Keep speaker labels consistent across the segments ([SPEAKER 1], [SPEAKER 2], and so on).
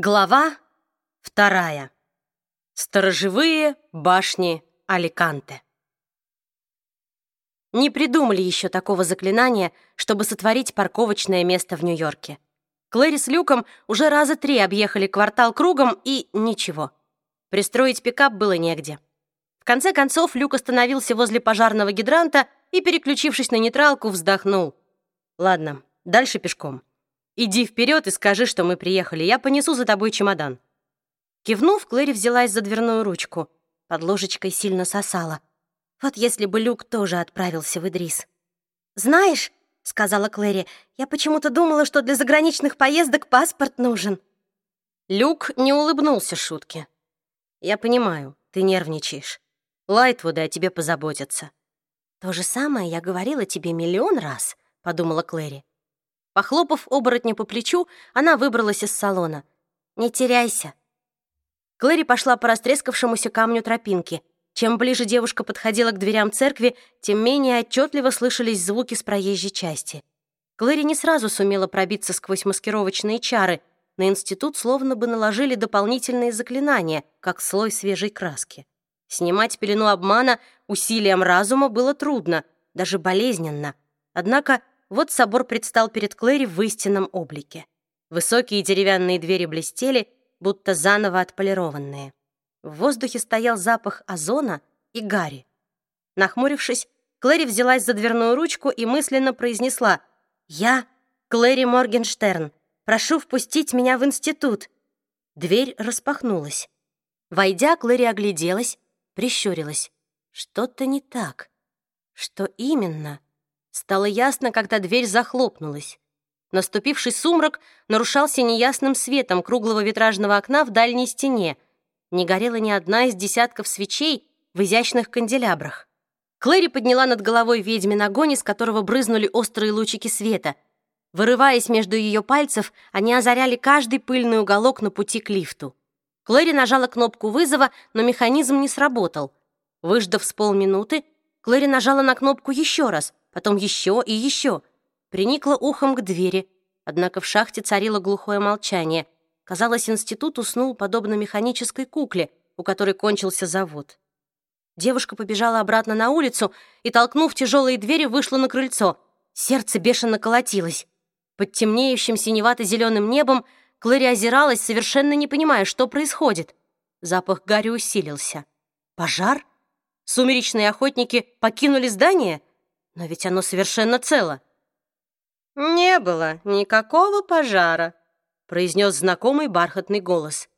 [SPEAKER 1] Глава вторая. Сторожевые башни Аликанте. Не придумали еще такого заклинания, чтобы сотворить парковочное место в Нью-Йорке. Клэри с Люком уже раза три объехали квартал кругом, и ничего. Пристроить пикап было негде. В конце концов, Люк остановился возле пожарного гидранта и, переключившись на нейтралку, вздохнул. «Ладно, дальше пешком». Иди вперед и скажи, что мы приехали. Я понесу за тобой чемодан». Кивнув, Клэри взялась за дверную ручку. Под ложечкой сильно сосала. Вот если бы Люк тоже отправился в Идрис. «Знаешь», — сказала Клэри, «я почему-то думала, что для заграничных поездок паспорт нужен». Люк не улыбнулся шутке. «Я понимаю, ты нервничаешь. Лайтвуды о тебе позаботятся». «То же самое я говорила тебе миллион раз», — подумала Клэри. Похлопав оборотня по плечу, она выбралась из салона. «Не теряйся». Клэри пошла по растрескавшемуся камню тропинки. Чем ближе девушка подходила к дверям церкви, тем менее отчетливо слышались звуки с проезжей части. Клэри не сразу сумела пробиться сквозь маскировочные чары. На институт словно бы наложили дополнительные заклинания, как слой свежей краски. Снимать пелену обмана усилием разума было трудно, даже болезненно. Однако вот собор предстал перед Клэри в истинном облике. Высокие деревянные двери блестели, будто заново отполированные. В воздухе стоял запах озона и гари. Нахмурившись, Клэри взялась за дверную ручку и мысленно произнесла «Я, Клэри Моргенштерн, прошу впустить меня в институт». Дверь распахнулась. Войдя, Клэри огляделась, прищурилась. Что-то не так. Что именно? Стало ясно, когда дверь захлопнулась. Наступивший сумрак нарушался неясным светом круглого витражного окна в дальней стене. Не горела ни одна из десятков свечей в изящных канделябрах. Клэри подняла над головой ведьмин огонь, из которого брызнули острые лучики света. Вырываясь между ее пальцев, они озаряли каждый пыльный уголок на пути к лифту. Клэри нажала кнопку вызова, но механизм не сработал. Выждав с полминуты, Клэри нажала на кнопку еще раз, потом еще и еще. Приникла ухом к двери, однако в шахте царило глухое молчание. Казалось, институт уснул подобно механической кукле, у которой кончился завод. Девушка побежала обратно на улицу и, толкнув тяжелые двери, вышла на крыльцо. Сердце бешено колотилось. Под темнеющим синевато-зеленым небом Клэри озиралась, совершенно не понимая, что происходит. Запах гари усилился. Пожар? Сумеречные охотники покинули здание? Но ведь оно совершенно цело.
[SPEAKER 2] «Не было никакого пожара», — произнес знакомый бархатный голос.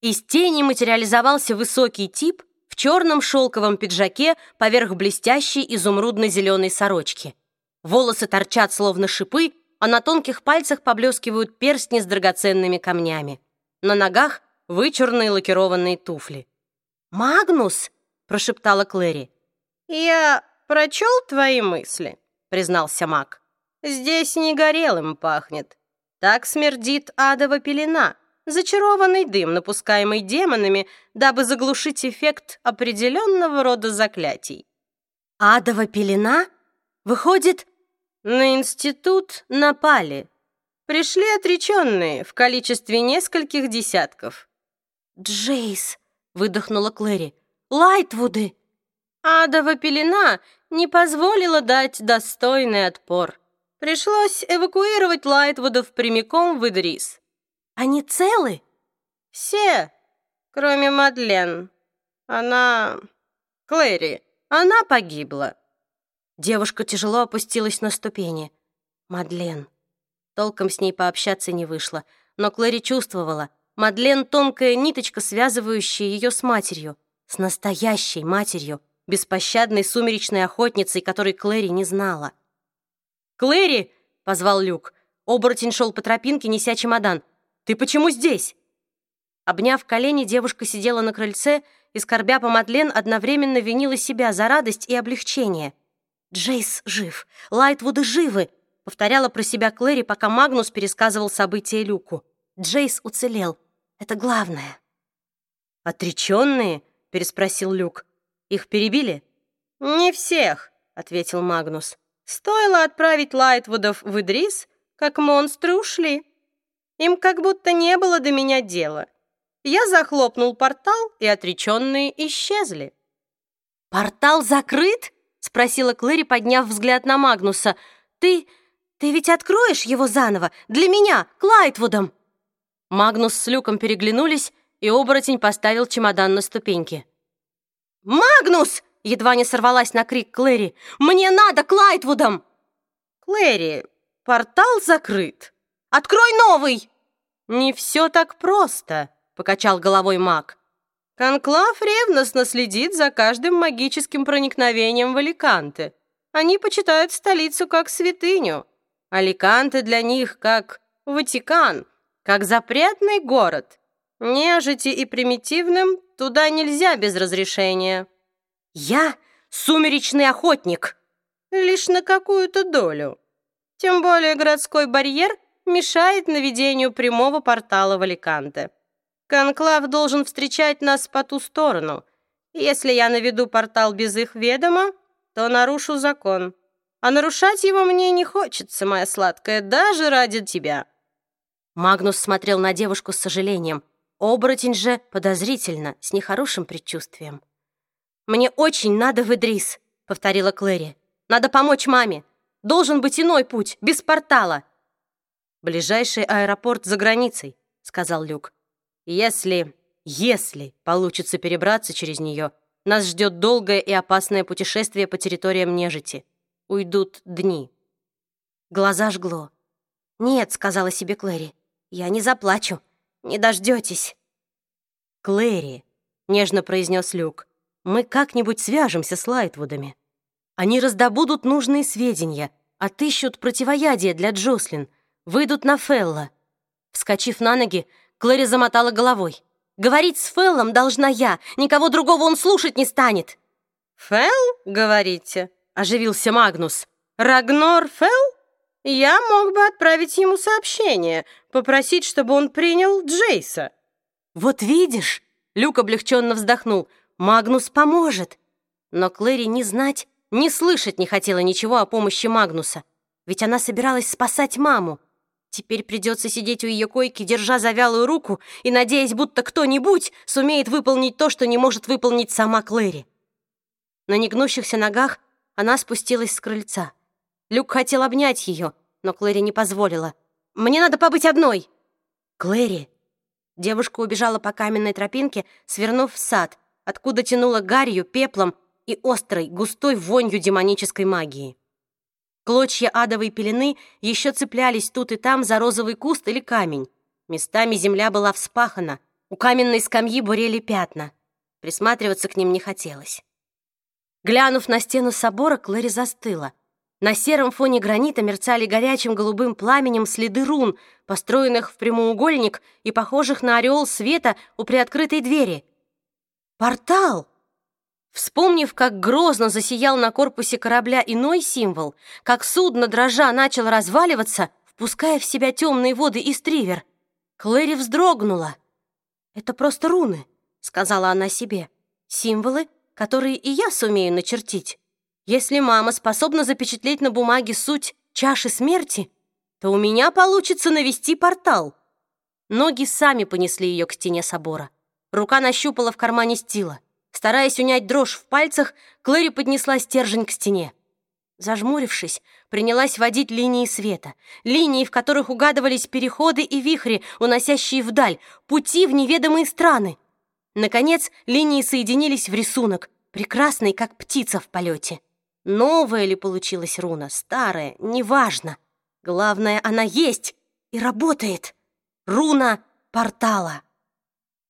[SPEAKER 1] Из тени материализовался высокий тип в черном шелковом пиджаке поверх блестящей изумрудно-зеленой сорочки. Волосы торчат словно шипы, а на тонких пальцах поблескивают перстни с драгоценными камнями. На ногах вычурные лакированные туфли. «Магнус!» — прошептала Клэри.
[SPEAKER 2] «Я прочел твои мысли», — признался маг. «Здесь не горелым пахнет. Так смердит адова пелена, зачарованный дым, напускаемый демонами, дабы заглушить эффект определенного рода заклятий».
[SPEAKER 1] «Адова пелена? Выходит...»
[SPEAKER 2] «На институт напали. Пришли отреченные в количестве нескольких десятков».
[SPEAKER 1] «Джейс», — выдохнула Клэри, — «Лайтвуды».
[SPEAKER 2] Адова пелена не позволила дать достойный отпор. Пришлось эвакуировать Лайтвудов прямиком в Идрис.
[SPEAKER 1] Они целы?
[SPEAKER 2] Все, кроме Мадлен. Она... Клэри, она погибла.
[SPEAKER 1] Девушка тяжело опустилась на ступени. Мадлен. Толком с ней пообщаться не вышло, но Клэри чувствовала. Мадлен — тонкая ниточка, связывающая ее с матерью, с настоящей матерью, беспощадной сумеречной охотницей, которой Клэри не знала. «Клэри!» — позвал Люк. Оборотень шел по тропинке, неся чемодан. «Ты почему здесь?» Обняв колени, девушка сидела на крыльце и, скорбя по Мадлен, одновременно винила себя за радость и облегчение. «Джейс жив! Лайтвуды живы!» — повторяла про себя Клэри, пока Магнус пересказывал события Люку. «Джейс уцелел. Это главное». «Отреченные?» — переспросил Люк. Их перебили?»
[SPEAKER 2] «Не всех», — ответил Магнус. «Стоило отправить Лайтвудов в Идрис, как монстры ушли». Им как будто не было до меня дела. Я захлопнул портал, и отреченные исчезли.
[SPEAKER 1] «Портал закрыт?» — спросила Клэри, подняв взгляд на Магнуса. «Ты... ты ведь откроешь его заново? Для меня, Клайдвудом?» Магнус с Люком переглянулись, и оборотень поставил чемодан на ступеньки. «Магнус!» — едва не сорвалась на крик Клэри. «Мне надо Клайдвудом!»
[SPEAKER 2] «Клэри, портал закрыт.
[SPEAKER 1] Открой новый!»
[SPEAKER 2] «Не все так просто», — покачал головой маг. Конклав ревностно следит за каждым магическим проникновением в Аликанте. Они почитают столицу как святыню. Аликанте для них как Ватикан, как запретный город. Нежити и примитивным туда нельзя без разрешения.
[SPEAKER 1] Я сумеречный охотник.
[SPEAKER 2] Лишь на какую-то долю. Тем более городской барьер мешает наведению прямого портала в Аликанте. Конклав должен встречать нас по ту сторону. Если я наведу портал без их ведома, то нарушу закон. А нарушать его мне не хочется, моя сладкая, даже ради тебя».
[SPEAKER 1] Магнус смотрел на девушку с сожалением. Оборотень же подозрительно, с нехорошим предчувствием. «Мне очень надо в Идрис», — повторила Клэри. «Надо помочь маме. Должен быть иной путь, без портала».
[SPEAKER 2] «Ближайший аэропорт за границей», — сказал Люк. Если, если получится перебраться через нее, нас ждет долгое и опасное путешествие по территориям нежити. Уйдут дни.
[SPEAKER 1] Глаза жгло. «Нет», — сказала себе Клэри, — «я не заплачу. Не дождетесь».
[SPEAKER 2] «Клэри», — нежно произнес Люк, — «мы как-нибудь свяжемся с Лайтвудами. Они раздобудут нужные сведения, отыщут противоядие для Джослин, выйдут на Фелла».
[SPEAKER 1] Вскочив на ноги, Клэри замотала головой. «Говорить с Феллом должна я. Никого другого он слушать не станет».
[SPEAKER 2] «Фелл, говорите?» — оживился Магнус. «Рагнор Фелл? Я мог бы отправить ему сообщение, попросить, чтобы он принял Джейса».
[SPEAKER 1] «Вот видишь?» — Люк облегченно вздохнул. «Магнус поможет». Но Клэри не знать, не слышать не хотела ничего о помощи Магнуса. Ведь она собиралась спасать маму. Теперь придется сидеть у ее койки, держа завялую руку и надеясь, будто кто-нибудь сумеет выполнить то, что не может выполнить сама Клэри. На негнущихся ногах она спустилась с крыльца. Люк хотел обнять ее, но Клэри не позволила. «Мне надо побыть одной!» «Клэри!» Девушка убежала по каменной тропинке, свернув в сад, откуда тянула гарью, пеплом и острой, густой вонью демонической магии. Клочья адовой пелены еще цеплялись тут и там за розовый куст или камень. Местами земля была вспахана, у каменной скамьи бурели пятна. Присматриваться к ним не хотелось. Глянув на стену собора, Клэри застыла. На сером фоне гранита мерцали горячим голубым пламенем следы рун, построенных в прямоугольник и похожих на ореол света у приоткрытой двери. «Портал!» Вспомнив, как грозно засиял на корпусе корабля иной символ, как судно дрожа начало разваливаться, впуская в себя темные воды и стривер, Клэри вздрогнула. «Это просто руны», — сказала она себе. «Символы, которые и я сумею начертить. Если мама способна запечатлеть на бумаге суть чаши смерти, то у меня получится навести портал». Ноги сами понесли ее к стене собора. Рука нащупала в кармане стила. Стараясь унять дрожь в пальцах, Клэри поднесла стержень к стене. Зажмурившись, принялась водить линии света, линии, в которых угадывались переходы и вихри, уносящие вдаль, пути в неведомые страны. Наконец, линии соединились в рисунок, прекрасный, как птица в полете. Новая ли получилась руна, старая, неважно. Главное, она есть и работает. Руна портала.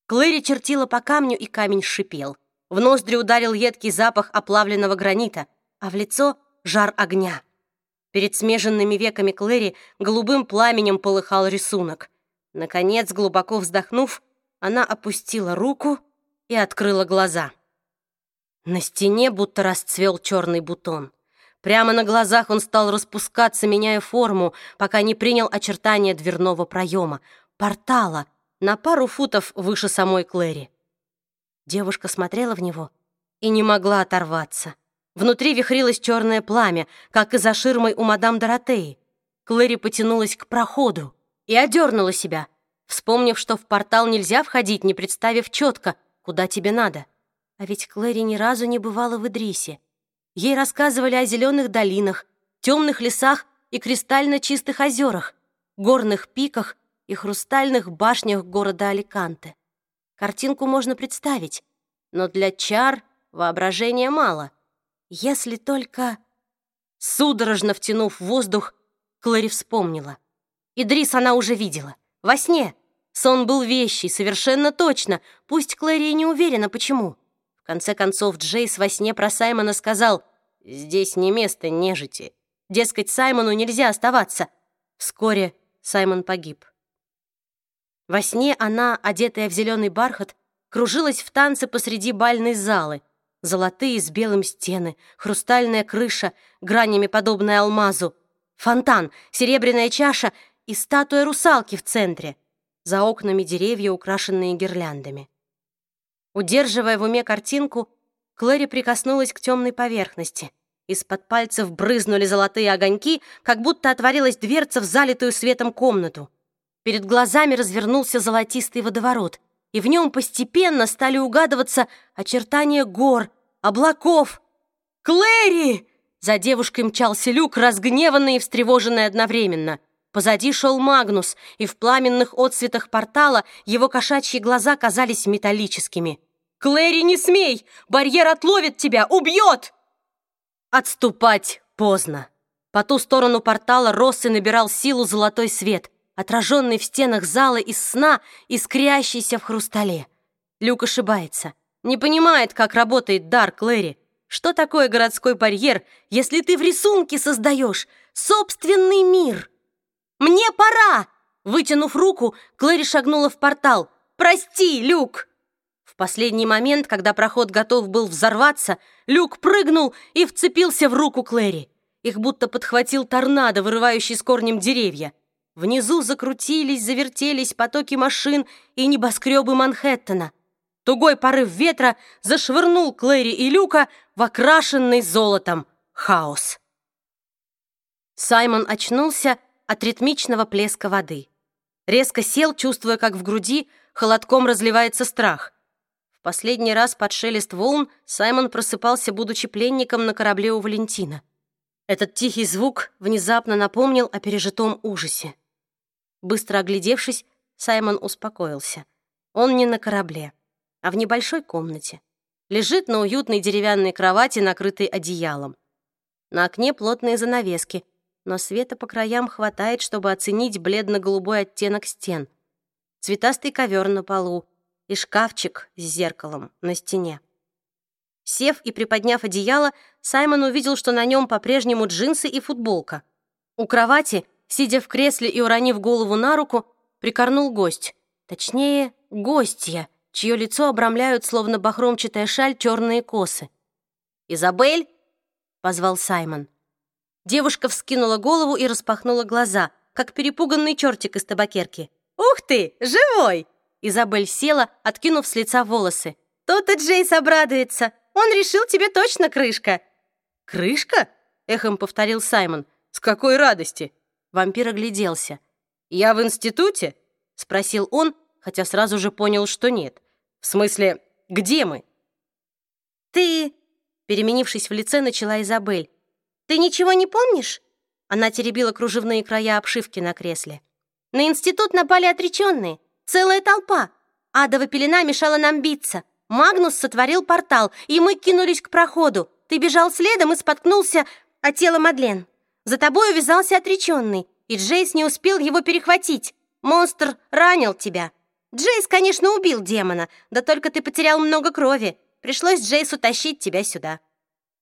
[SPEAKER 1] Клэри чертила по камню, и камень шипел. В ноздри ударил едкий запах оплавленного гранита, а в лицо — жар огня. Перед смеженными веками Клэри голубым пламенем полыхал рисунок. Наконец, глубоко вздохнув, она опустила руку и открыла глаза. На стене будто расцвел черный бутон. Прямо на глазах он стал распускаться, меняя форму, пока не принял очертания дверного проема, портала, на пару футов выше самой Клэри. Девушка смотрела в него и не могла оторваться. Внутри вихрилось черное пламя, как и за ширмой у мадам Доротеи. Клэри потянулась к проходу и одернула себя, вспомнив, что в портал нельзя входить, не представив четко, куда тебе надо. А ведь Клэри ни разу не бывала в Идрисе. Ей рассказывали о зеленых долинах, темных лесах и кристально чистых озерах, горных пиках и хрустальных башнях города Аликанте. Картинку можно представить, но для чар воображения мало. Если только... Судорожно втянув воздух, Клэри вспомнила. Идрис она уже видела. Во сне. Сон был вещий, совершенно точно. Пусть Клэри не уверена, почему. Конце концов, Джейс во сне про Саймона сказал «Здесь не место нежити». Дескать, Саймону нельзя оставаться. Вскоре Саймон погиб. Во сне она, одетая в зеленый бархат, кружилась в танце посреди бальной залы. Золотые с белым стены, хрустальная крыша, гранями подобная алмазу, фонтан, серебряная чаша и статуя русалки в центре. За окнами деревья, украшенные гирляндами. Удерживая в уме картинку, Клэри прикоснулась к темной поверхности. Из-под пальцев брызнули золотые огоньки, как будто отворилась дверца в залитую светом комнату. Перед глазами развернулся золотистый водоворот, и в нем постепенно стали угадываться очертания гор, облаков. «Клэри!» За девушкой мчался люк, разгневанный и встревоженный одновременно. Позади шел Магнус, и в пламенных отсветах портала его кошачьи глаза казались металлическими. «Клэри, не смей! Барьер отловит тебя! Убьет!» Отступать поздно. По ту сторону портала рос и набирал силу золотой свет — отраженный в стенах зала из сна, искрящийся в хрустале. Люк ошибается. Не понимает, как работает дар Клэри. Что такое городской барьер, если ты в рисунке создаешь собственный мир? «Мне пора!» Вытянув руку, Клэри шагнула в портал. «Прости, Люк!» В последний момент, когда проход готов был взорваться, Люк прыгнул и вцепился в руку Клэри. Их будто подхватил торнадо, вырывающий с корнем деревья. Внизу закрутились, завертелись потоки машин и небоскребы Манхэттена. Тугой порыв ветра зашвырнул Клэри и Люка в окрашенный золотом хаос. Саймон очнулся от ритмичного плеска воды. Резко сел, чувствуя, как в груди холодком разливается страх. В последний раз под шелест волн Саймон просыпался, будучи пленником на корабле у Валентина. Этот тихий звук внезапно напомнил о пережитом ужасе. Быстро оглядевшись, Саймон успокоился. Он не на корабле, а в небольшой комнате. Лежит на уютной деревянной кровати, накрытой одеялом. На окне плотные занавески, но света по краям хватает, чтобы оценить бледно-голубой оттенок стен. Цветастый ковер на полу и шкафчик с зеркалом на стене. Сев и приподняв одеяло, Саймон увидел, что на нем по-прежнему джинсы и футболка. У кровати — Сидя в кресле и уронив голову на руку, прикорнул гость. Точнее, гостья, чье лицо обрамляют, словно бахромчатая шаль, черные косы. «Изабель?» — позвал Саймон. Девушка вскинула голову и распахнула глаза, как перепуганный чертик из табакерки. «Ух ты, живой!» Изабель села, откинув с лица волосы. «То-то Джейс обрадуется. Он решил тебе точно крышка». «Крышка?» — эхом повторил Саймон. «С какой радости!» Вампир огляделся. «Я в институте?» — спросил он, хотя сразу же понял, что нет. «В смысле, где мы?»
[SPEAKER 2] «Ты...» — переменившись в лице, начала Изабель. «Ты ничего не помнишь?» Она теребила кружевные края обшивки на кресле. «На институт напали отреченные. Целая толпа. Адова пелена мешала нам биться. Магнус сотворил портал, и мы кинулись к проходу. Ты бежал следом и споткнулся о тело Мадлен. За тобой увязался отреченный, и Джейс не успел его перехватить. Монстр ранил тебя. Джейс, конечно, убил демона, да только ты потерял много крови. Пришлось Джейсу тащить тебя сюда».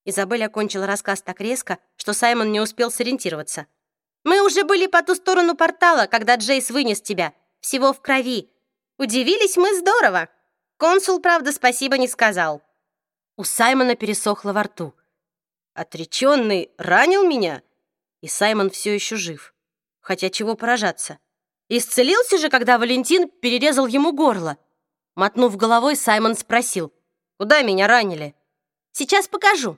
[SPEAKER 2] Изабель окончила рассказ так резко, что Саймон не успел сориентироваться. «Мы уже были по ту сторону портала, когда Джейс вынес тебя. Всего в крови. Удивились мы здорово. Консул, правда, спасибо не сказал».
[SPEAKER 1] У Саймона пересохло во рту. «Отреченный ранил меня?» И Саймон все еще жив. Хотя чего поражаться? Исцелился же, когда Валентин перерезал ему горло. Мотнув головой, Саймон спросил, «Куда меня ранили?» «Сейчас покажу».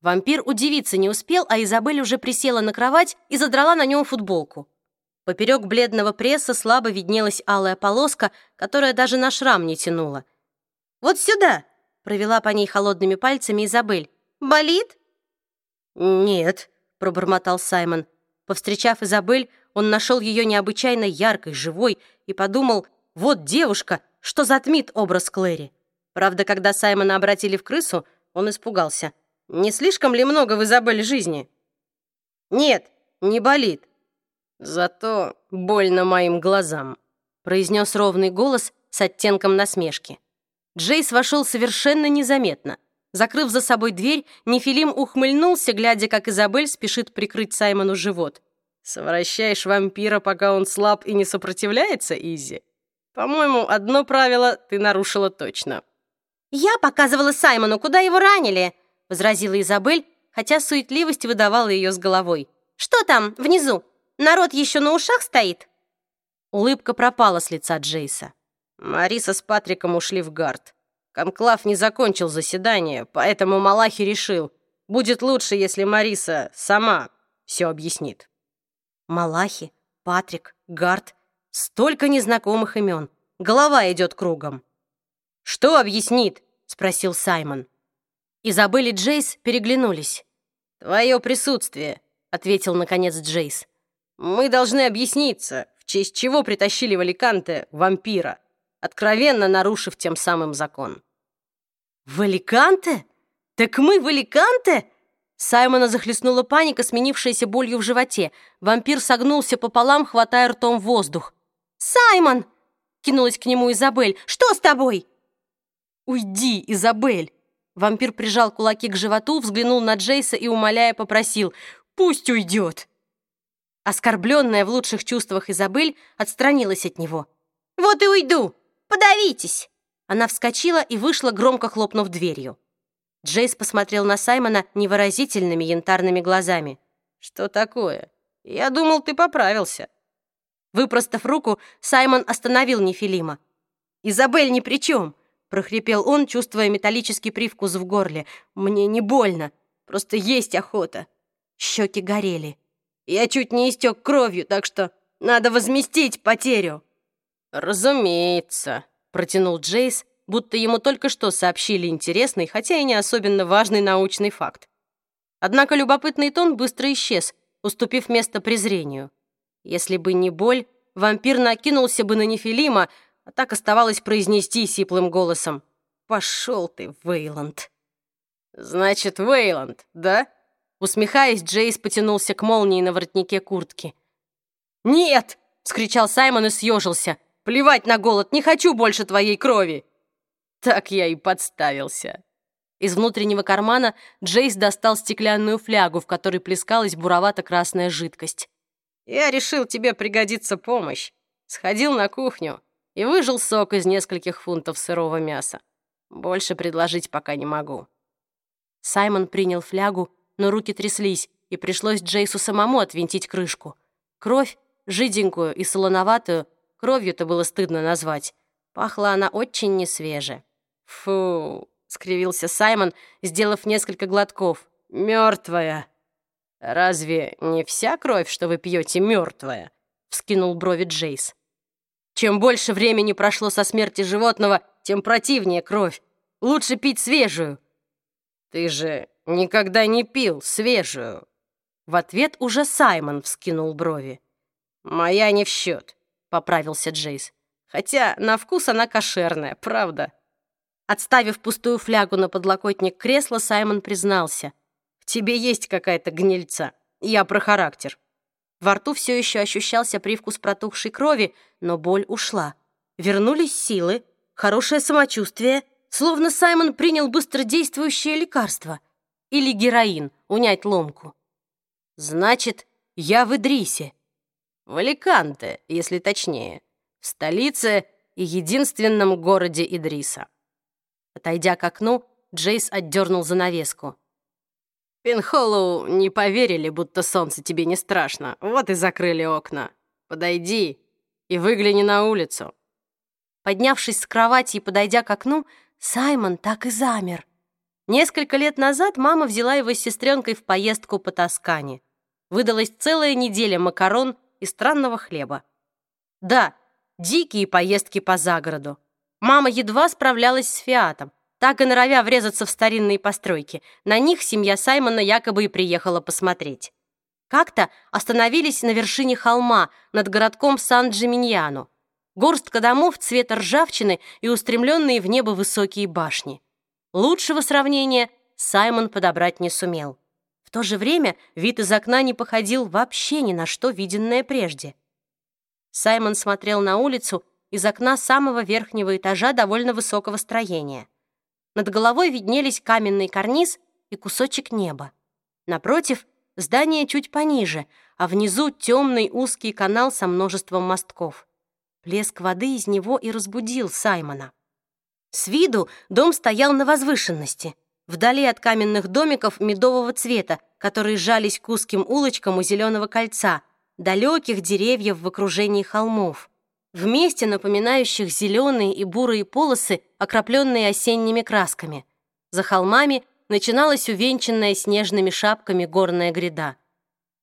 [SPEAKER 1] Вампир удивиться не успел, а Изабель уже присела на кровать и задрала на нем футболку. Поперек бледного пресса слабо виднелась алая полоска, которая даже на шрам не тянула. «Вот сюда!» — провела по ней холодными пальцами Изабель. «Болит?»
[SPEAKER 2] «Нет», —
[SPEAKER 1] пробормотал Саймон. Повстречав Изабель, он нашел ее необычайно яркой, живой и подумал, вот девушка, что затмит образ Клэри. Правда, когда Саймона обратили в крысу, он испугался. Не слишком ли много в Изабель жизни? «Нет, не болит. Зато больно моим глазам», произнес ровный голос с оттенком насмешки. Джейс вошел совершенно незаметно. Закрыв за собой дверь, Нефилим ухмыльнулся, глядя, как Изабель спешит прикрыть Саймону живот. «Совращаешь вампира, пока он слаб и не сопротивляется, Изи? По-моему, одно правило ты нарушила точно». «Я показывала Саймону, куда его ранили», — возразила Изабель, хотя суетливость выдавала ее с головой. «Что там, внизу? Народ еще на ушах стоит?» Улыбка пропала с лица Джейса.
[SPEAKER 2] Мариса с Патриком ушли в гард. Конклав не закончил заседание, поэтому Малахи решил, будет лучше, если Мариса сама все объяснит.
[SPEAKER 1] Малахи, Патрик, Гард. Столько незнакомых имен. Голова идет кругом.
[SPEAKER 2] «Что объяснит?» — спросил Саймон.
[SPEAKER 1] Изабель и Джейс переглянулись.
[SPEAKER 2] «Твое присутствие», — ответил наконец Джейс. «Мы должны объясниться, в честь чего притащили в вампира, откровенно нарушив тем самым закон».
[SPEAKER 1] «В? Так мы в Аликанте?» Саймона захлестнула паника, сменившаяся болью в животе. Вампир согнулся пополам, хватая ртом воздух. «Саймон!» — кинулась к нему Изабель. «Что с тобой?» «Уйди, Изабель!» Вампир прижал кулаки к животу, взглянул на Джейса и, умоляя, попросил «Пусть уйдет!» Оскорбленная в лучших чувствах Изабель отстранилась от него. «Вот и уйду! Подавитесь!» Она вскочила и вышла, громко хлопнув дверью. Джейс посмотрел на Саймона невыразительными янтарными глазами.
[SPEAKER 2] «Что такое? Я думал, ты поправился».
[SPEAKER 1] Выпростав руку, Саймон остановил Нефилима. «Изабель ни при чем!» — прохрипел он, чувствуя металлический привкус в горле. «Мне не больно, просто есть охота». Щеки горели. «Я чуть не истек кровью, так что надо возместить потерю».
[SPEAKER 2] «Разумеется», — протянул Джейс, будто ему только что сообщили интересный, хотя и не особенно важный научный факт.
[SPEAKER 1] Однако любопытный тон быстро исчез, уступив место презрению. Если бы не боль, вампир накинулся бы на Нефилима, а так оставалось произнести сиплым голосом. «Пошел ты, Вейланд!»
[SPEAKER 2] «Значит, Вейланд, да?»
[SPEAKER 1] Усмехаясь, Джейс потянулся к молнии на воротнике куртки. «Нет!» — вскричал Саймон и съежился. «Плевать на голод, не хочу больше твоей крови!»
[SPEAKER 2] Так я и подставился.
[SPEAKER 1] Из внутреннего кармана Джейс достал стеклянную флягу, в которой плескалась буровато-красная жидкость.
[SPEAKER 2] «Я решил, тебе пригодится помощь. Сходил на кухню и выжил сок из нескольких фунтов сырого мяса. Больше предложить пока не могу».
[SPEAKER 1] Саймон принял флягу, но руки тряслись, и пришлось Джейсу самому отвинтить крышку. Кровь, жиденькую и солоноватую, кровью-то было стыдно назвать. Пахла она очень несвеже.
[SPEAKER 2] «Фу!» — скривился Саймон, сделав несколько глотков. «Мертвая!» «Разве не вся кровь, что вы пьете, мертвая?» — вскинул брови Джейс.
[SPEAKER 1] «Чем больше времени прошло со смерти животного, тем противнее кровь. Лучше пить свежую».
[SPEAKER 2] «Ты же никогда не пил свежую!»
[SPEAKER 1] В ответ уже Саймон вскинул брови.
[SPEAKER 2] «Моя не в счет», — поправился Джейс. «Хотя на вкус она кошерная, правда?»
[SPEAKER 1] Отставив пустую флягу на подлокотник кресла, Саймон признался. «В тебе есть какая-то гнильца. Я про характер». Во рту все еще ощущался привкус протухшей крови, но боль ушла. Вернулись силы, хорошее самочувствие, словно Саймон принял быстродействующее лекарство. Или героин, унять ломку. «Значит, я в Идрисе».
[SPEAKER 2] «В Аликанте, если точнее. В столице и единственном городе Идриса».
[SPEAKER 1] Отойдя к окну, Джейс отдернул занавеску.
[SPEAKER 2] «Пинхоллоу не поверили, будто солнце тебе не страшно. Вот и закрыли окна. Подойди и выгляни на улицу».
[SPEAKER 1] Поднявшись с кровати и подойдя к окну, Саймон так и замер. Несколько лет назад мама взяла его с сестренкой в поездку по Тоскане. Выдалась целая неделя макарон, и странного хлеба. Да, дикие поездки по загороду. Мама едва справлялась с фиатом, так и норовя врезаться в старинные постройки. На них семья Саймона якобы и приехала посмотреть. Как-то остановились на вершине холма над городком Сан-Джиминьяно. Горстка домов цвета ржавчины и устремленные в небо высокие башни. Лучшего сравнения Саймон подобрать не сумел. В то же время вид из окна не походил вообще ни на что виденное прежде. Саймон смотрел на улицу из окна самого верхнего этажа довольно высокого строения. Над головой виднелись каменный карниз и кусочек неба. Напротив — здание чуть пониже, а внизу темный узкий канал со множеством мостков. Плеск воды из него и разбудил Саймона. С виду дом стоял на возвышенности, вдали от каменных домиков медового цвета, которые жались к узким улочкам у зеленого кольца, далеких деревьев в окружении холмов. Вместе напоминающих зеленые и бурые полосы, окропленные осенними красками. За холмами начиналась увенчанная снежными шапками горная гряда.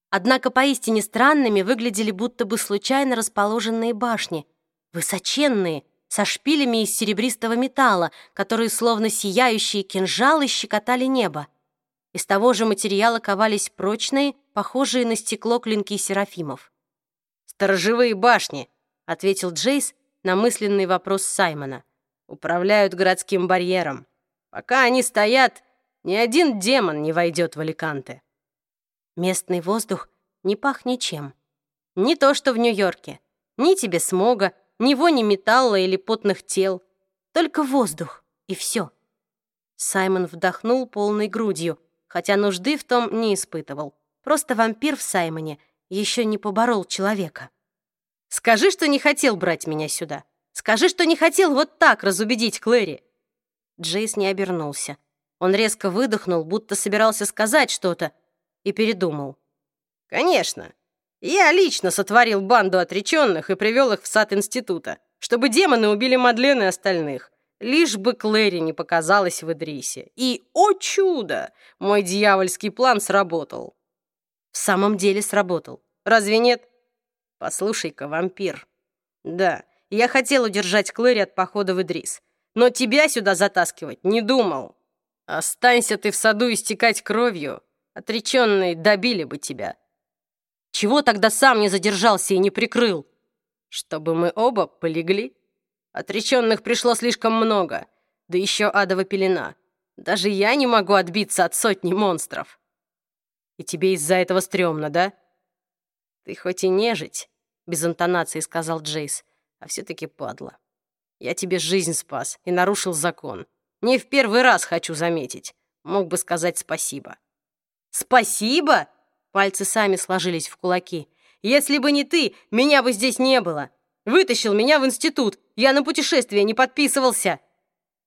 [SPEAKER 1] Однако поистине странными выглядели будто бы случайно расположенные башни, высоченные, со шпилями из серебристого металла, которые словно сияющие кинжалы щекотали небо. Из того же материала ковались прочные, похожие на стекло клинки серафимов.
[SPEAKER 2] «Сторожевые башни», — ответил Джейс на мысленный вопрос Саймона. «Управляют городским барьером. Пока они стоят, ни один демон не войдет в Аликанте».
[SPEAKER 1] Местный воздух не пах ничем. Не то, что в Нью-Йорке. Ни тебе смога, ни вони металла или потных тел. Только воздух, и все. Саймон вдохнул полной грудью, хотя нужды в том не испытывал. Просто вампир в Саймоне еще не поборол человека. «Скажи, что не хотел брать меня сюда. Скажи, что не хотел вот так разубедить Клэри». Джейс не обернулся. Он резко выдохнул, будто собирался сказать что-то, и передумал.
[SPEAKER 2] «Конечно. Я лично сотворил банду отреченных и привел их в сад института, чтобы демоны убили Мадлен и остальных. Лишь бы Клэри не показалась в Идрисе. И, о чудо, мой дьявольский план сработал.
[SPEAKER 1] В самом деле сработал.
[SPEAKER 2] Разве нет? Послушай-ка, вампир. Да, я хотел удержать Клэри от похода в Идрис, но тебя сюда затаскивать не думал. Останься ты в саду истекать кровью, отреченные добили бы тебя.
[SPEAKER 1] Чего тогда сам не задержался и не прикрыл?
[SPEAKER 2] Чтобы мы оба полегли. Отреченных пришло слишком много, да еще адова пелена. Даже я не могу отбиться от сотни монстров.
[SPEAKER 1] И тебе из-за этого стрёмно, да?
[SPEAKER 2] Ты хоть и нежить, без интонации сказал Джейс, а все-таки падла. Я тебе жизнь спас и нарушил закон. Не в первый раз хочу заметить. Мог бы сказать спасибо.
[SPEAKER 1] Спасибо? Пальцы сами сложились в кулаки. «Если бы не ты, меня бы здесь не было. Вытащил меня в институт. Я на путешествие не подписывался».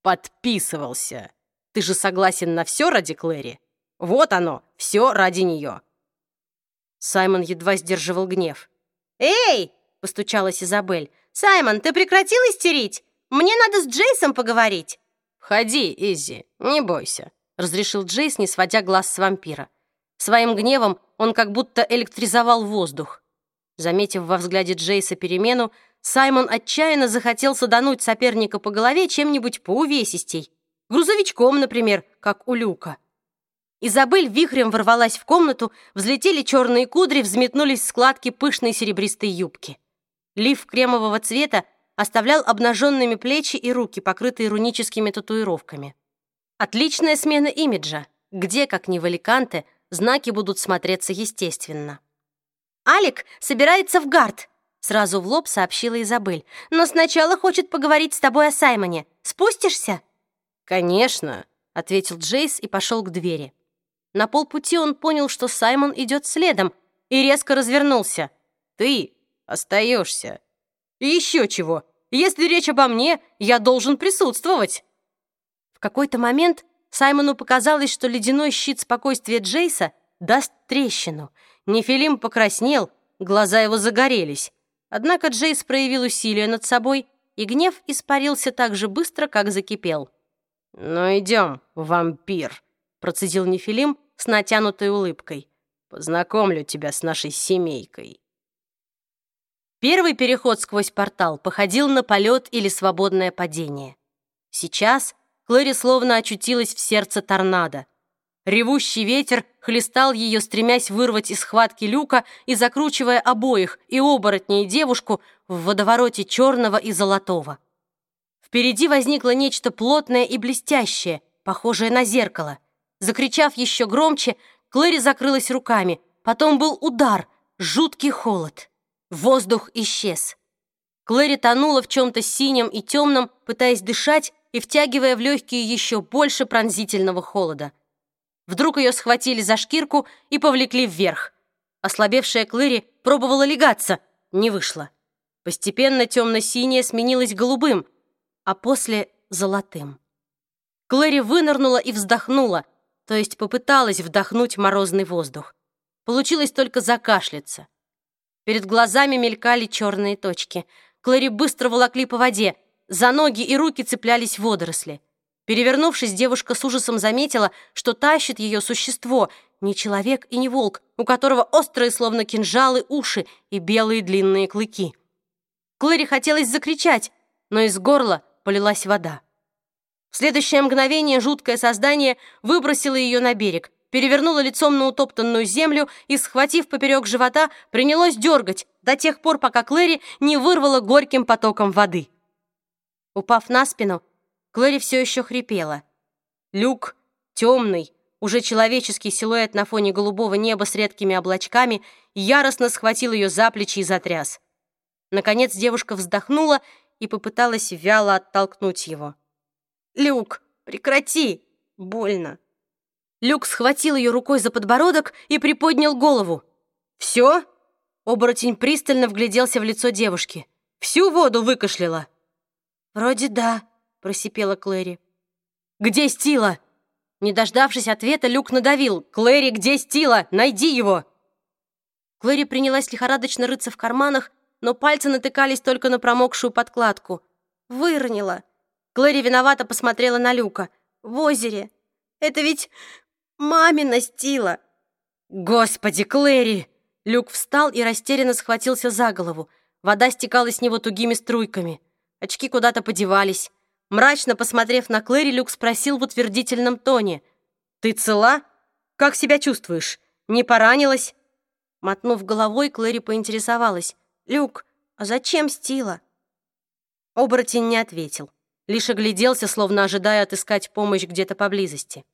[SPEAKER 2] «Подписывался. Ты же согласен на все ради Клэри? Вот оно, все ради нее».
[SPEAKER 1] Саймон едва сдерживал гнев. «Эй!» — постучалась Изабель. «Саймон, ты прекратил истерить? Мне надо с Джейсом поговорить».
[SPEAKER 2] «Входи, Изи, не бойся», — разрешил Джейс, не сводя глаз с вампира.
[SPEAKER 1] Своим гневом он как будто электризовал воздух. Заметив во взгляде Джейса перемену, Саймон отчаянно захотел садануть соперника по голове чем-нибудь поувесистей. Грузовичком, например, как у Люка. Изабель вихрем ворвалась в комнату, взлетели черные кудри, взметнулись складки пышной серебристой юбки. Лиф кремового цвета оставлял обнаженными плечи и руки, покрытые руническими татуировками. Отличная смена имиджа. Где, как ни в Аликанте, знаки будут смотреться естественно. «Алик собирается в гард», — сразу в лоб сообщила Изабель. «Но сначала хочет поговорить с тобой о Саймоне. Спустишься?»
[SPEAKER 2] «Конечно», — ответил Джейс и пошел к двери. На полпути он понял, что Саймон идет следом, и резко развернулся. «Ты остаешься».
[SPEAKER 1] «И еще чего? Если речь обо мне, я должен присутствовать». В какой-то момент Саймону показалось, что ледяной щит спокойствия Джейса даст трещину. Нефилим покраснел, глаза его загорелись. Однако Джейс проявил усилие над собой, и гнев испарился так же быстро, как закипел.
[SPEAKER 2] «Ну идем, вампир», — процедил Нефилим с натянутой улыбкой. «Познакомлю тебя с нашей семейкой».
[SPEAKER 1] Первый переход сквозь портал походил на полет или свободное падение. Сейчас Клэри словно очутилась в сердце торнадо. Ревущий ветер хлестал ее, стремясь вырвать из схватки люка и закручивая обоих, и оборотня, и девушку, в водовороте черного и золотого. Впереди возникло нечто плотное и блестящее, похожее на зеркало. Закричав еще громче, Клэри закрылась руками. Потом был удар, жуткий холод. Воздух исчез. Клэри тонула в чем-то синем и темном, пытаясь дышать и втягивая в легкие еще больше пронзительного холода. Вдруг ее схватили за шкирку и повлекли вверх. Ослабевшая Клэри пробовала легаться, не вышло. Постепенно темно-синее сменилось голубым, а после — золотым. Клэри вынырнула и вздохнула, то есть попыталась вдохнуть морозный воздух. Получилось только закашляться. Перед глазами мелькали черные точки. Клэри быстро волокли по воде. За ноги и руки цеплялись водоросли. Перевернувшись, девушка с ужасом заметила, что тащит ее существо, не человек и не волк, у которого острые, словно кинжалы, уши и белые длинные клыки. Клэри хотелось закричать, но из горла полилась вода. В следующее мгновение жуткое создание выбросило ее на берег, перевернуло лицом на утоптанную землю и, схватив поперек живота, принялось дергать до тех пор, пока Клэри не вырвала горьким потоком воды. Упав на спину, Клэри все еще хрипела. Люк, темный, уже человеческий силуэт на фоне голубого неба с редкими облачками, яростно схватил ее за плечи и затряс. Наконец девушка вздохнула и попыталась вяло оттолкнуть его. «Люк, прекрати! Больно!» Люк схватил ее рукой за подбородок и приподнял голову. «Все?» Оборотень пристально вгляделся в лицо девушки. «Всю воду выкашляла?» «Вроде да», — просипела Клэри. «Где Стила?» Не дождавшись ответа, Люк надавил. «Клэри, где Стила? Найди его!» Клэри принялась лихорадочно рыться в карманах, но пальцы натыкались только на промокшую подкладку. «Выронила!» Клэри виновато посмотрела на Люка. «В озере! Это ведь Мамина стила!» «Господи, Клэри!» Люк встал и растерянно схватился за голову. Вода стекала с него тугими струйками. Очки куда-то подевались. Мрачно посмотрев на Клэри, Люк спросил в утвердительном тоне. «Ты цела? Как себя чувствуешь? Не поранилась?» Мотнув головой, Клэри поинтересовалась. «Люк, а зачем стила?» Оборотень не ответил. Лишь огляделся, словно ожидая отыскать помощь где-то поблизости.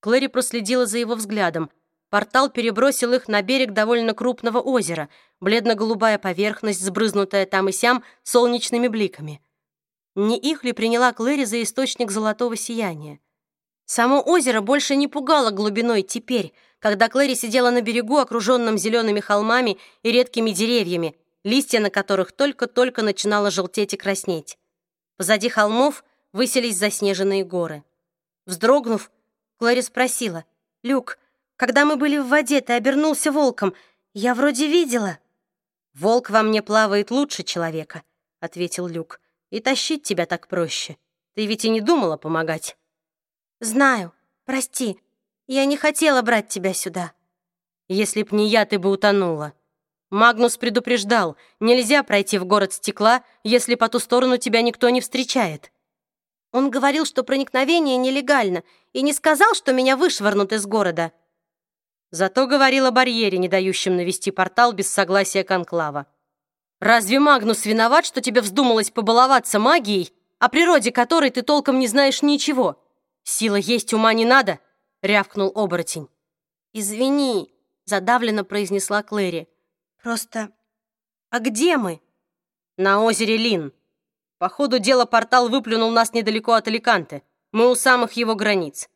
[SPEAKER 1] Клэри проследила за его взглядом. Портал перебросил их на берег довольно крупного озера, бледно-голубая поверхность, сбрызнутая там и сям солнечными бликами. Не их ли приняла Клэри за источник золотого сияния? Само озеро больше не пугало глубиной теперь, когда Клэри сидела на берегу, окруженном зелеными холмами и редкими деревьями, листья на которых только-только начинало желтеть и краснеть. Позади холмов высились заснеженные горы. Вздрогнув, Глори спросила. «Люк, когда мы были в воде, ты обернулся волком. Я вроде видела». «Волк во мне плавает лучше человека», — ответил Люк. «И тащить тебя так проще. Ты ведь и не думала помогать». «Знаю. Прости. Я не хотела брать тебя сюда». «Если б не я, ты бы утонула». Магнус предупреждал, нельзя пройти в город стекла, если по ту сторону тебя никто не встречает. Он говорил, что проникновение нелегально, и не сказал, что меня вышвырнут из города. Зато говорил о барьере, не дающем навести портал без согласия конклава. Разве Магнус виноват, что тебе вздумалось побаловаться магией, о природе которой ты толком не знаешь ничего? Сила есть, ума не надо, рявкнул оборотень. Извини, задавленно произнесла Клэри. Просто... А где мы? На озере Лин. По ходу дела портал выплюнул нас недалеко от Аликанте. Мы у самых его границ.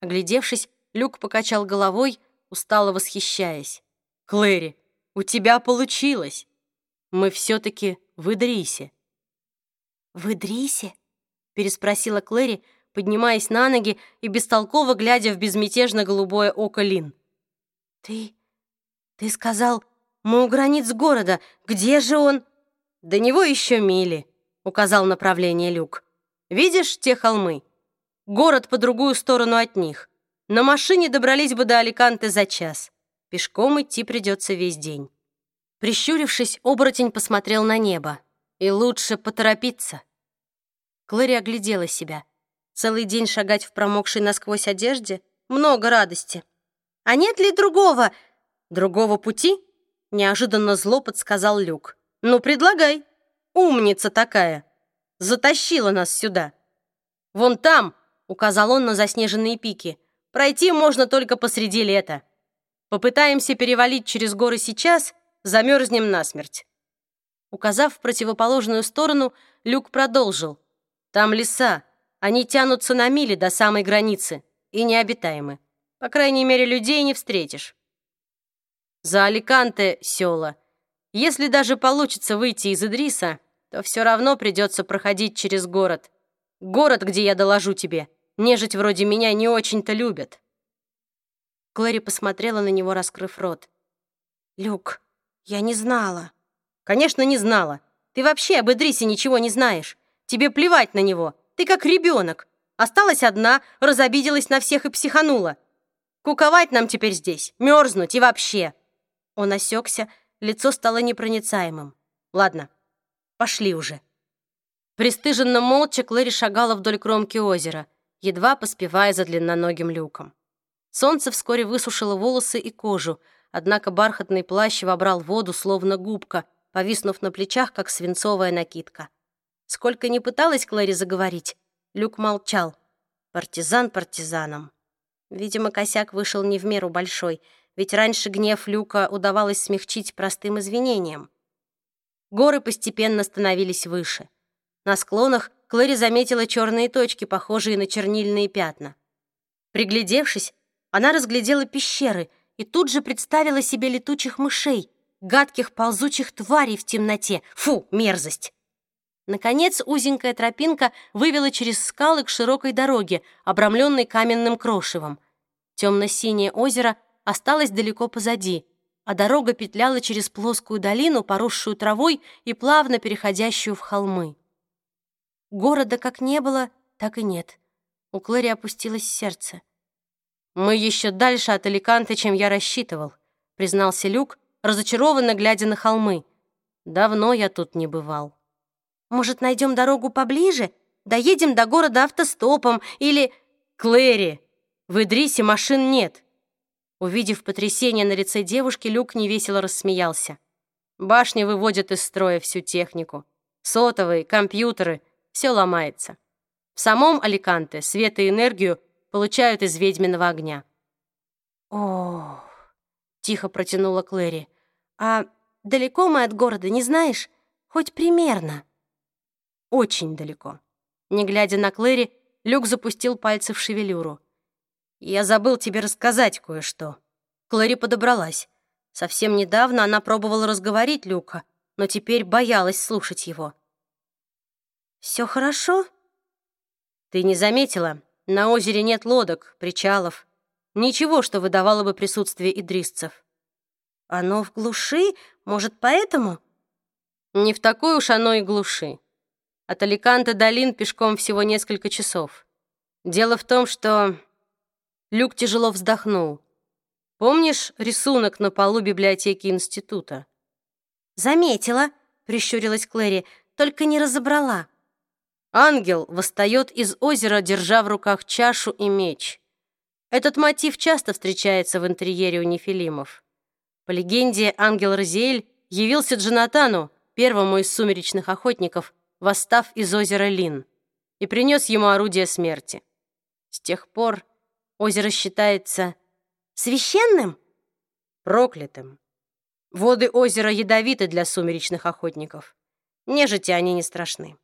[SPEAKER 1] Оглядевшись, Люк покачал головой, устало восхищаясь. «Клэри, у тебя получилось! Мы все-таки в Идрисе». «В Идрисе?» — переспросила Клэри, поднимаясь на ноги и бестолково глядя в безмятежно голубое око Лин. «Ты... ты сказал, мы у границ города. Где же он?» «До него еще мили», — указал направление Люк. «Видишь те холмы? Город по другую сторону от них. На машине добрались бы до Аликанте за час. Пешком идти придется весь день». Прищурившись, оборотень посмотрел на небо. И лучше поторопиться. Клэри оглядела себя. Целый день шагать в промокшей насквозь одежде? Много радости. А нет ли другого... Другого пути? Неожиданно зло подсказал Люк. Ну, предлагай. Умница такая. Затащила нас сюда. Вон там, указал он на заснеженные пики. Пройти можно только посреди лета. Попытаемся перевалить через горы сейчас, замерзнем насмерть. Указав в противоположную сторону, Люк продолжил. Там леса, они тянутся на мили до самой границы и необитаемы. По крайней мере, людей не встретишь. За Аликанте села. Если даже получится выйти из Идриса, то все равно придется проходить через город. Город, где я доложу тебе. Нежить вроде меня не очень-то любят. Клэри посмотрела на него, раскрыв рот. «Люк, я не знала». «Конечно, не знала. Ты вообще об Идрисе ничего не знаешь. Тебе плевать на него. Ты как ребенок. Осталась одна, разобиделась на всех и психанула. Куковать нам теперь здесь, мерзнуть и вообще». Он осекся, лицо стало непроницаемым. «Ладно, пошли уже». Престыженно молча Клэри шагала вдоль кромки озера, едва поспевая за длинноногим люком. Солнце вскоре высушило волосы и кожу, однако бархатный плащ вобрал воду, словно губка, повиснув на плечах, как свинцовая накидка. Сколько ни пыталась Клэри заговорить, Люк молчал. Партизан партизаном. Видимо, косяк вышел не в меру большой, ведь раньше гнев Люка удавалось смягчить простым извинением. Горы постепенно становились выше. На склонах Клэри заметила черные точки, похожие на чернильные пятна. Приглядевшись, она разглядела пещеры и тут же представила себе летучих мышей, гадких ползучих тварей в темноте. Фу, мерзость! Наконец узенькая тропинка вывела через скалы к широкой дороге, обрамленной каменным крошевом. Темно-синее озеро осталось далеко позади, а дорога петляла через плоскую долину, поросшую травой и плавно переходящую в холмы. Города как не было, так и нет. У Клэри опустилось сердце. «Мы еще дальше от Аликанте, чем я рассчитывал», признался Люк, разочарованно глядя на холмы. «Давно я тут не бывал». «Может, найдем дорогу поближе? Доедем до города автостопом или...» «Клэри, в Идрисе машин нет». Увидев потрясение на лице девушки, Люк невесело рассмеялся. Башни выводят из строя всю технику. Сотовые, компьютеры, все ломается. В самом Аликанте свет и энергию получают из ведьминого огня. О, тихо протянула Клэри. А далеко мы от города, не знаешь? Хоть примерно. Очень далеко. Не глядя на Клэри, Люк запустил пальцы в шевелюру. «Я забыл тебе рассказать кое-что». Клэри подобралась. Совсем недавно она пробовала разговорить Люка, но теперь боялась слушать его. «Все хорошо?» «Ты не заметила? На озере нет лодок, причалов. Ничего, что выдавало бы присутствие идрисцев. Оно в глуши? Может, поэтому? Не в такой уж оно и глуши. От Аликанта до Лин пешком всего несколько часов. Дело в том, что... Люк тяжело вздохнул. Помнишь рисунок на полу библиотеки института? Заметила, прищурилась Клэри, только не разобрала. Ангел восстает из озера, держа в руках чашу и меч. Этот мотив часто встречается в интерьере у нефилимов. По легенде, ангел Розиэль явился Джонатану, первому из сумеречных охотников, восстав из озера Лин, и принес ему орудие смерти. С тех пор озеро считается священным, проклятым. Воды озера ядовиты для сумеречных охотников. Нежити они не страшны.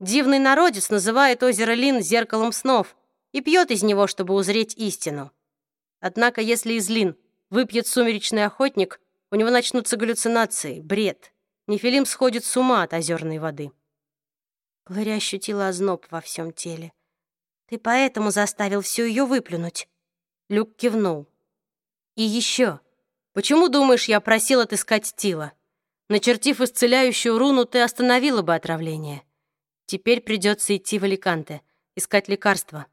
[SPEAKER 1] Дивный народец называет озеро Лин зеркалом снов и пьет из него, чтобы узреть истину. Однако, если из Лин выпьет сумеречный охотник, у него начнутся галлюцинации, бред. Нефилим сходит с ума от озерной воды. Глория ощутила озноб во всем теле. «Ты поэтому заставил всю ее выплюнуть?» Люк кивнул. «И еще. Почему, думаешь, я просил отыскать Тила? Начертив исцеляющую руну, ты остановила бы отравление. Теперь придется идти в Аликанте, искать лекарства.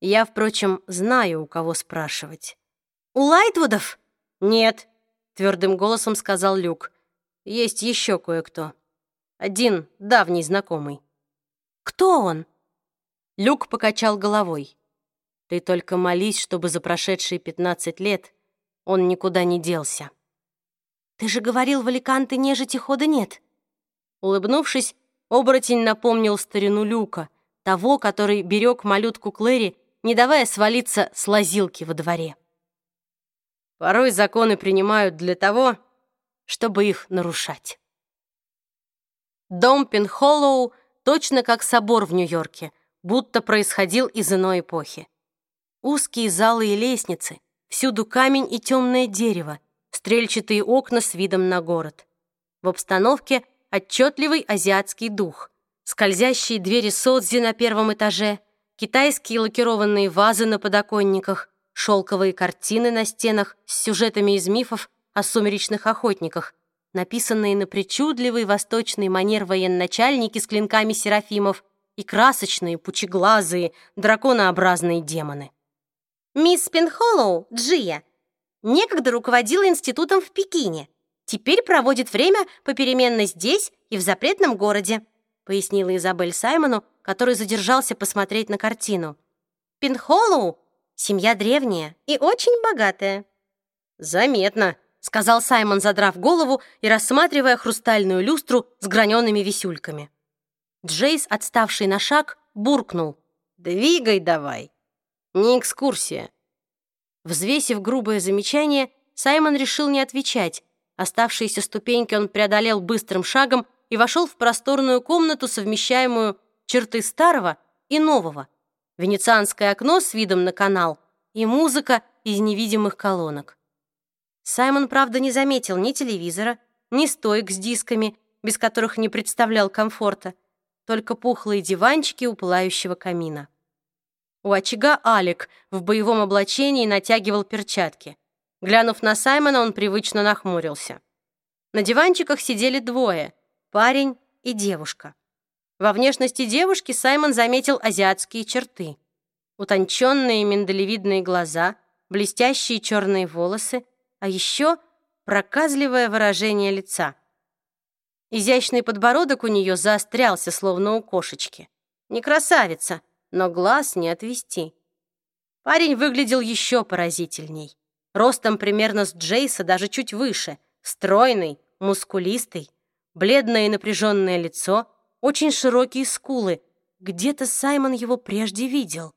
[SPEAKER 1] Я, впрочем, знаю, у кого спрашивать. «У Лайтвудов?» «Нет», — твердым голосом сказал Люк. есть еще кое-кто. Один давний знакомый».
[SPEAKER 2] «Кто он?»
[SPEAKER 1] Люк покачал головой. «Ты только молись, чтобы за прошедшие пятнадцать лет он никуда не делся».
[SPEAKER 2] «Ты же говорил, в Аликанте нежити хода нет».
[SPEAKER 1] Улыбнувшись, оборотень напомнил старину Люка, того, который берег малютку Клэри, не давая свалиться с лазилки во дворе. Порой законы принимают для того, чтобы их нарушать. Дом Пенхоллоу точно как собор в Нью-Йорке, будто происходил из иной эпохи. Узкие залы и лестницы, всюду камень и темное дерево, стрельчатые окна с видом на город. В обстановке отчетливый азиатский дух, скользящие двери содзи на первом этаже, китайские лакированные вазы на подоконниках, шелковые картины на стенах с сюжетами из мифов о сумеречных охотниках, написанные на причудливый восточный манер военачальники с клинками серафимов и красочные, пучеглазые, драконообразные демоны.
[SPEAKER 2] «Мисс Пенхоллоу, Джия, некогда руководила институтом в Пекине, теперь проводит время попеременно здесь и в запретном городе», пояснила Изабель Саймону, который задержался посмотреть на картину. «Пенхоллоу — семья древняя и очень богатая».
[SPEAKER 1] «Заметно», — сказал Саймон, задрав голову и рассматривая хрустальную люстру с гранеными висюльками. Джейс, отставший на шаг, буркнул. «Двигай давай. Не экскурсия». Взвесив грубое замечание, Саймон решил не отвечать. Оставшиеся ступеньки он преодолел быстрым шагом и вошел в просторную комнату, совмещаемую черты старого и нового. Венецианское окно с видом на канал и музыка из невидимых колонок. Саймон, правда, не заметил ни телевизора, ни стоек с дисками, без которых не представлял комфорта, только пухлые диванчики у пылающего камина. У очага Алик в боевом облачении натягивал перчатки. Глянув на Саймона, он привычно нахмурился. На диванчиках сидели двое — парень и девушка. Во внешности девушки Саймон заметил азиатские черты. Утонченные миндалевидные глаза, блестящие черные волосы, а еще проказливое выражение лица. Изящный подбородок у нее заострялся, словно у кошечки. Не красавица, но глаз не отвести. Парень выглядел еще поразительней. Ростом примерно с Джейса, даже чуть выше. Стройный, мускулистый, бледное и напряженное лицо, очень широкие скулы. Где-то Саймон его прежде видел.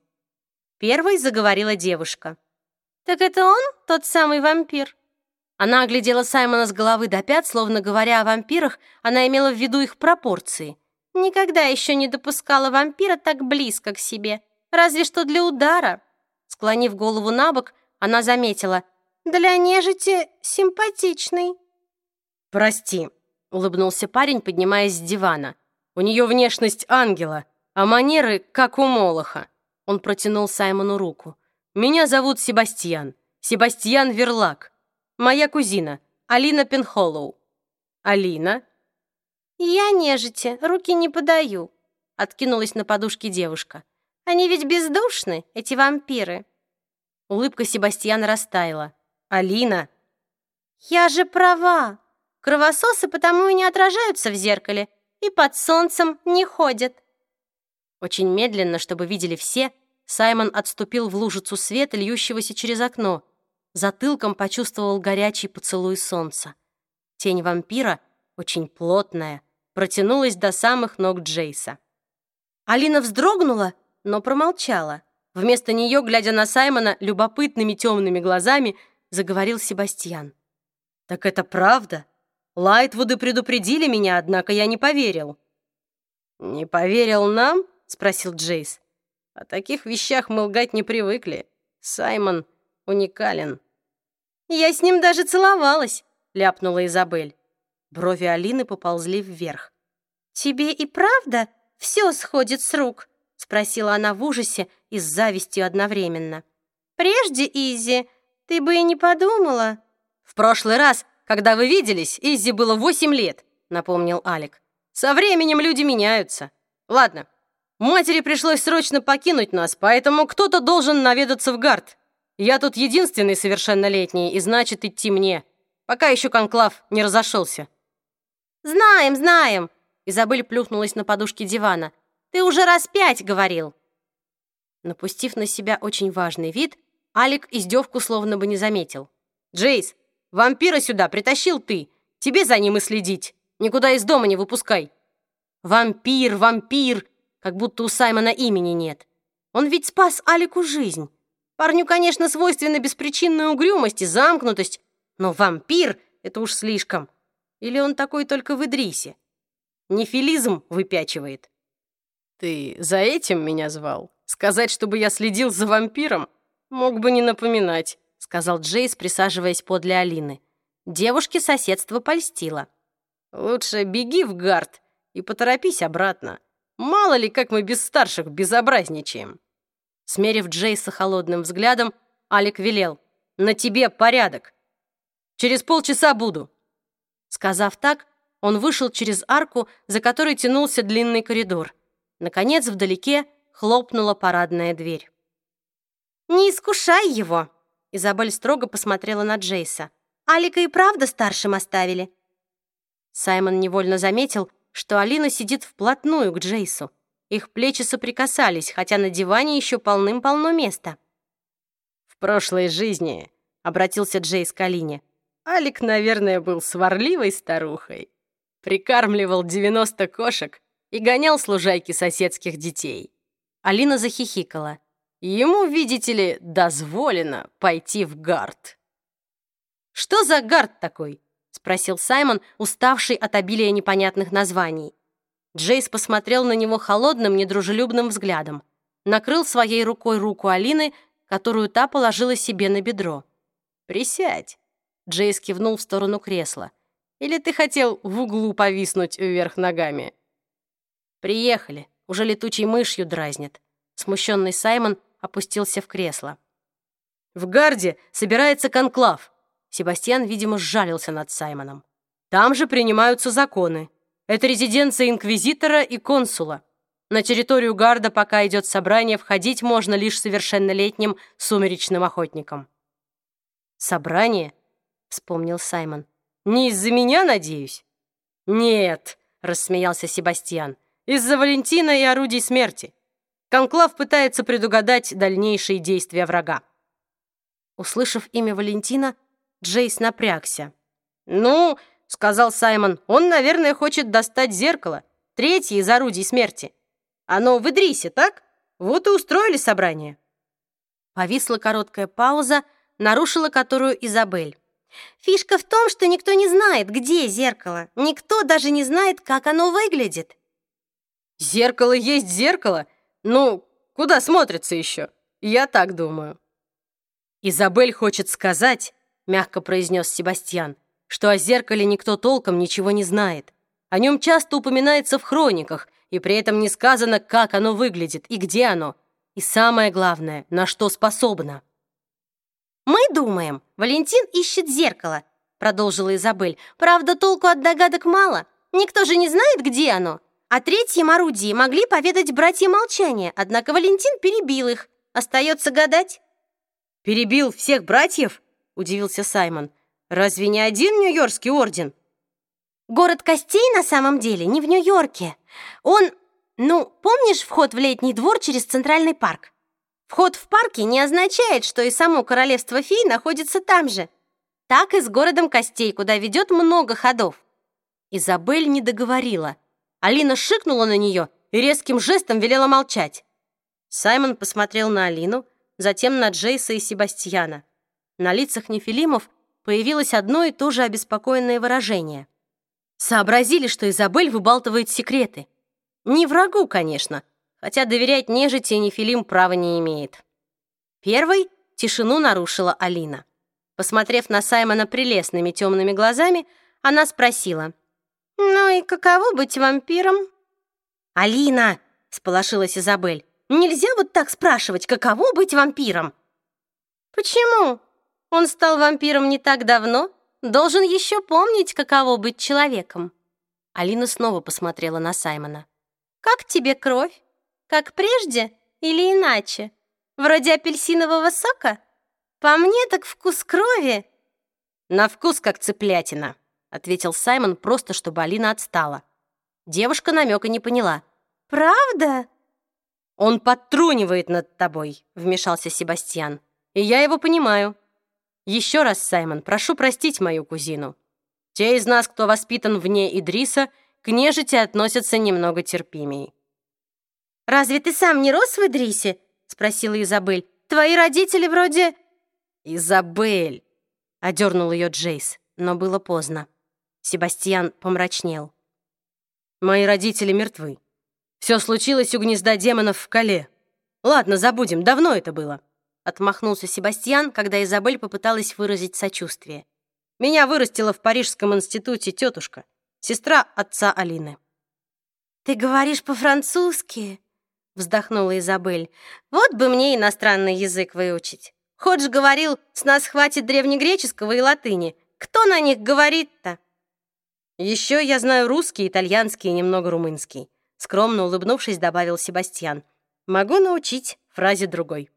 [SPEAKER 1] Первой заговорила девушка.
[SPEAKER 2] «Так это он, тот самый вампир?»
[SPEAKER 1] Она оглядела Саймона с головы до пят, словно говоря о вампирах, она имела в виду их пропорции.
[SPEAKER 2] Никогда еще не допускала вампира так близко к себе, разве что для удара.
[SPEAKER 1] Склонив голову на бок, она заметила.
[SPEAKER 2] «Для нежити симпатичный».
[SPEAKER 1] «Прости», — улыбнулся парень, поднимаясь с дивана. «У нее внешность ангела, а манеры, как у Молоха». Он протянул Саймону руку. «Меня зовут Себастьян. Себастьян Верлак. Моя кузина, Алина Пенхоллоу». «Алина?»
[SPEAKER 2] «Я нежити, руки не подаю», — откинулась на подушке девушка. «Они ведь бездушны, эти вампиры».
[SPEAKER 1] Улыбка Себастьяна растаяла. «Алина!»
[SPEAKER 2] «Я же права. Кровососы потому и не отражаются в зеркале, и под солнцем не ходят».
[SPEAKER 1] Очень медленно, чтобы видели все, Саймон отступил в лужицу света, льющегося через окно. Затылком почувствовал горячий поцелуй солнца. Тень вампира, очень плотная, протянулась до самых ног Джейса. Алина вздрогнула, но промолчала. Вместо нее, глядя на Саймона любопытными темными глазами, заговорил Себастьян. «Так это правда? Лайтвуды предупредили меня, однако я не поверил». «Не поверил нам?» — спросил Джейс. «О таких вещах мы лгать не привыкли. Саймон уникален».
[SPEAKER 2] «Я с ним даже целовалась», — ляпнула Изабель.
[SPEAKER 1] Брови Алины поползли вверх.
[SPEAKER 2] «Тебе и правда все сходит с рук?» — спросила она в ужасе и с завистью одновременно. «Прежде, Изи, ты бы и не подумала».
[SPEAKER 1] «В прошлый раз, когда вы виделись, Изи было восемь лет», — напомнил Алик. «Со временем люди меняются. Ладно, матери пришлось срочно покинуть нас, поэтому кто-то должен наведаться в гард. Я тут единственный совершеннолетний, и значит идти мне, пока еще конклав не разошелся». «Знаем, знаем!» Изабель плюхнулась на подушке дивана. «Ты уже раз пять говорил!» Напустив на себя очень важный вид, Алик издевку словно бы не заметил.
[SPEAKER 2] «Джейс, вампира сюда притащил ты! Тебе за ним и следить! Никуда из дома не выпускай!»
[SPEAKER 1] «Вампир, вампир!» Как будто у Саймона имени нет. Он ведь спас Алику жизнь. Парню, конечно, свойственна беспричинная угрюмость и замкнутость, но вампир — это уж слишком. Или он такой только в Идрисе? Нефилизм выпячивает.
[SPEAKER 2] «Ты за этим меня звал? Сказать, чтобы я следил за вампиром? Мог бы не напоминать», — сказал Джейс, присаживаясь подле Алины.
[SPEAKER 1] Девушке соседство польстило.
[SPEAKER 2] «Лучше беги в гард и поторопись обратно. Мало ли, как мы без старших безобразничаем».
[SPEAKER 1] Смерив Джейса холодным взглядом, Алик велел. «На тебе порядок. Через полчаса буду». Сказав так, он вышел через арку, за которой тянулся длинный коридор. Наконец, вдалеке хлопнула парадная дверь. «Не искушай его!» Изабель строго посмотрела на Джейса. «Алика и правда старшим оставили?» Саймон невольно заметил, что Алина сидит вплотную к Джейсу. Их плечи соприкасались, хотя на диване еще полным-полно места.
[SPEAKER 2] «В прошлой жизни», — обратился Джейс к Алине, «Алик, наверное, был сварливой старухой. Прикармливал 90 кошек и гонял служайки соседских детей».
[SPEAKER 1] Алина захихикала.
[SPEAKER 2] «Ему, видите ли, дозволено пойти в гард».
[SPEAKER 1] «Что за гард такой?» — спросил Саймон, уставший от обилия непонятных названий. Джейс посмотрел на него холодным, недружелюбным взглядом, накрыл своей рукой руку Алины, которую та положила себе на бедро.
[SPEAKER 2] «Присядь», — Джейс кивнул в сторону кресла. «Или ты хотел в углу повиснуть вверх ногами?»
[SPEAKER 1] «Приехали, уже летучей мышью дразнит». Смущенный Саймон опустился в кресло.
[SPEAKER 2] «В гарде собирается конклав», Себастьян, видимо, сжалился над Саймоном. «Там же принимаются законы. Это резиденция инквизитора и консула. На территорию гарда, пока идет собрание, входить можно лишь совершеннолетним сумеречным охотникам».
[SPEAKER 1] «Собрание?» — вспомнил Саймон.
[SPEAKER 2] «Не из-за меня, надеюсь?» «Нет», — рассмеялся Себастьян, «из-за Валентина и орудий смерти. Конклав пытается предугадать дальнейшие действия врага».
[SPEAKER 1] Услышав имя Валентина, Джейс напрягся.
[SPEAKER 2] «Ну, — сказал Саймон, — он, наверное, хочет достать зеркало, третье из орудий смерти. Оно в Идрисе, так? Вот и устроили собрание».
[SPEAKER 1] Повисла короткая пауза, нарушила которую Изабель. «Фишка в том, что никто не знает, где зеркало. Никто даже не знает, как оно выглядит».
[SPEAKER 2] «Зеркало есть зеркало? Ну, куда смотрится еще? Я так думаю». Изабель хочет сказать, мягко произнес Себастьян, что о зеркале никто толком ничего не знает. О нем часто упоминается в хрониках, и при этом не сказано, как оно выглядит и где оно. И самое главное, на что способно.
[SPEAKER 1] «Мы думаем, Валентин ищет зеркало», — продолжила Изабель. «Правда, толку от догадок мало. Никто же не знает, где оно. О третьем орудии могли поведать братья молчания, однако Валентин перебил их. Остается гадать».
[SPEAKER 2] «Перебил всех братьев?» удивился Саймон. «Разве не один Нью-Йоркский орден?»
[SPEAKER 1] «Город костей на самом деле не в Нью-Йорке. Он, ну, помнишь вход в летний двор через Центральный парк? Вход в парке не означает, что и само королевство фей находится там же. Так и с городом костей, куда ведет много ходов». Изабель не договорила. Алина шикнула на нее и резким жестом велела молчать. Саймон посмотрел на Алину, затем на Джейса и Себастьяна. На лицах нефилимов появилось одно и то же обеспокоенное выражение. Сообразили, что Изабель выбалтывает секреты. Не врагу, конечно, хотя доверять нежити нефилим права не имеет. Первой тишину нарушила Алина. Посмотрев на Саймона прелестными темными глазами, она спросила. «Ну и каково быть вампиром?» «Алина!» — сполошилась Изабель. «Нельзя вот так спрашивать, каково быть вампиром?» «Почему?» Он стал вампиром не так давно, должен еще помнить, каково быть человеком. Алина снова посмотрела на Саймона. «Как тебе кровь? Как прежде или иначе? Вроде апельсинового сока? По мне так вкус крови».
[SPEAKER 2] «На вкус как цыплятина», —
[SPEAKER 1] ответил Саймон, просто чтобы Алина отстала. Девушка намека не поняла.
[SPEAKER 2] «Правда?»
[SPEAKER 1] «Он подтрунивает над тобой», — вмешался Себастьян. «И я его понимаю. Еще раз, Саймон, прошу простить мою кузину. Те из нас, кто воспитан вне Идриса, к нежити относятся немного терпимей».
[SPEAKER 2] «Разве ты сам не рос в Идрисе?» — спросила Изабель. «Твои родители вроде...»
[SPEAKER 1] «Изабель!» — одернул ее Джейс, но было поздно. Себастьян помрачнел. «Мои родители мертвы. Все случилось у гнезда демонов в Кале. Ладно, забудем, давно это было». Отмахнулся Себастьян, когда Изабель попыталась выразить сочувствие. «Меня вырастила в Парижском институте тетушка, сестра отца Алины».
[SPEAKER 2] «Ты говоришь по-французски?» вздохнула Изабель. «Вот бы мне иностранный язык выучить. Ходж говорил, с нас хватит древнегреческого и латыни. Кто на них говорит-то?»
[SPEAKER 1] «Еще я знаю русский, итальянский и немного румынский», скромно улыбнувшись, добавил Себастьян. «Могу научить фразе другой».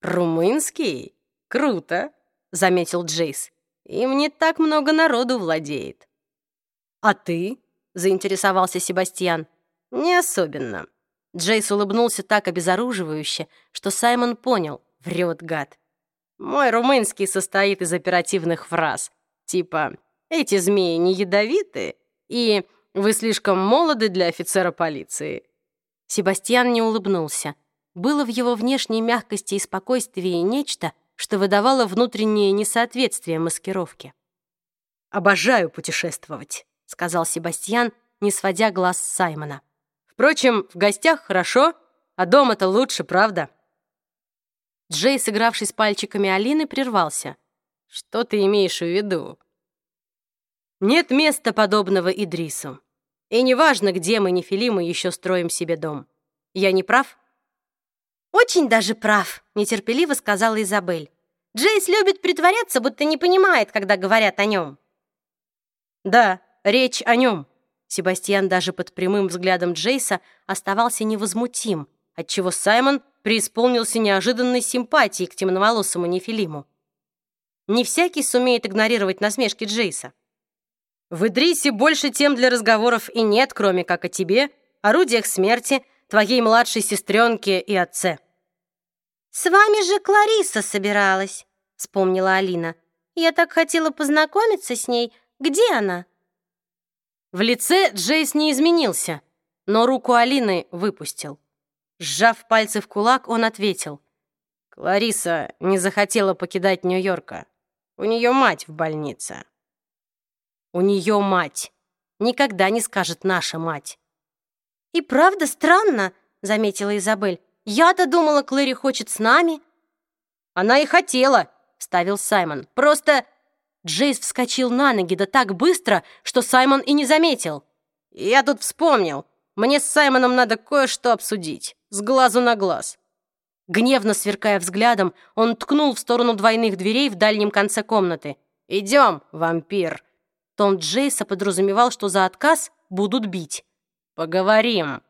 [SPEAKER 1] «Румынский? Круто!» — заметил Джейс. «Им не так много народу владеет». «А ты?» — заинтересовался Себастьян. «Не особенно. Джейс улыбнулся так обезоруживающе, что Саймон понял, врет гад. Мой румынский состоит из оперативных фраз, типа «Эти змеи не ядовиты» и «Вы слишком молоды для офицера полиции». Себастьян не улыбнулся. Было в его внешней мягкости и спокойствии нечто, что выдавало внутреннее несоответствие маскировке. «Обожаю путешествовать», — сказал Себастьян, не сводя глаз с Саймона. Впрочем, в гостях хорошо, а дома-то лучше, правда?» Джей, сыгравший пальчиками Алины, прервался. «Что ты имеешь в виду?» «Нет места подобного Идрису. И неважно, где мы, нефилимы, еще строим себе дом. Я не прав?»
[SPEAKER 2] «Очень даже прав», — нетерпеливо сказала Изабель. «Джейс любит притворяться, будто не понимает, когда говорят о нем».
[SPEAKER 1] «Да, речь о нем», Себастьян даже под прямым взглядом Джейса оставался невозмутим, отчего Саймон преисполнился неожиданной симпатией к темноволосому Нефилиму. Не всякий сумеет игнорировать насмешки Джейса. В Идрисе больше тем для разговоров и нет, кроме как о тебе, орудиях смерти, твоей младшей сестренке и отце.
[SPEAKER 2] «С вами же Клариса собиралась», — вспомнила Алина. «Я так хотела познакомиться с ней. Где она?»
[SPEAKER 1] В лице Джейс не изменился, но руку Алины выпустил. Сжав пальцы в кулак, он ответил. «Клариса не захотела покидать Нью-Йорка. У нее мать в больнице». «У нее мать. Никогда не скажет «наша мать».
[SPEAKER 2] «И правда странно», — заметила Изабель. «Я-то думала, Клэри хочет с нами».
[SPEAKER 1] «Она и хотела», — вставил Саймон. «Просто Джейс вскочил на ноги да так быстро, что Саймон и не заметил. «Я тут вспомнил. Мне с Саймоном надо кое-что обсудить. С глазу на глаз». Гневно сверкая взглядом, он ткнул в сторону двойных дверей в дальнем конце комнаты. «Идем, вампир!» Тон Джейса подразумевал, что за отказ будут бить. «Поговорим!»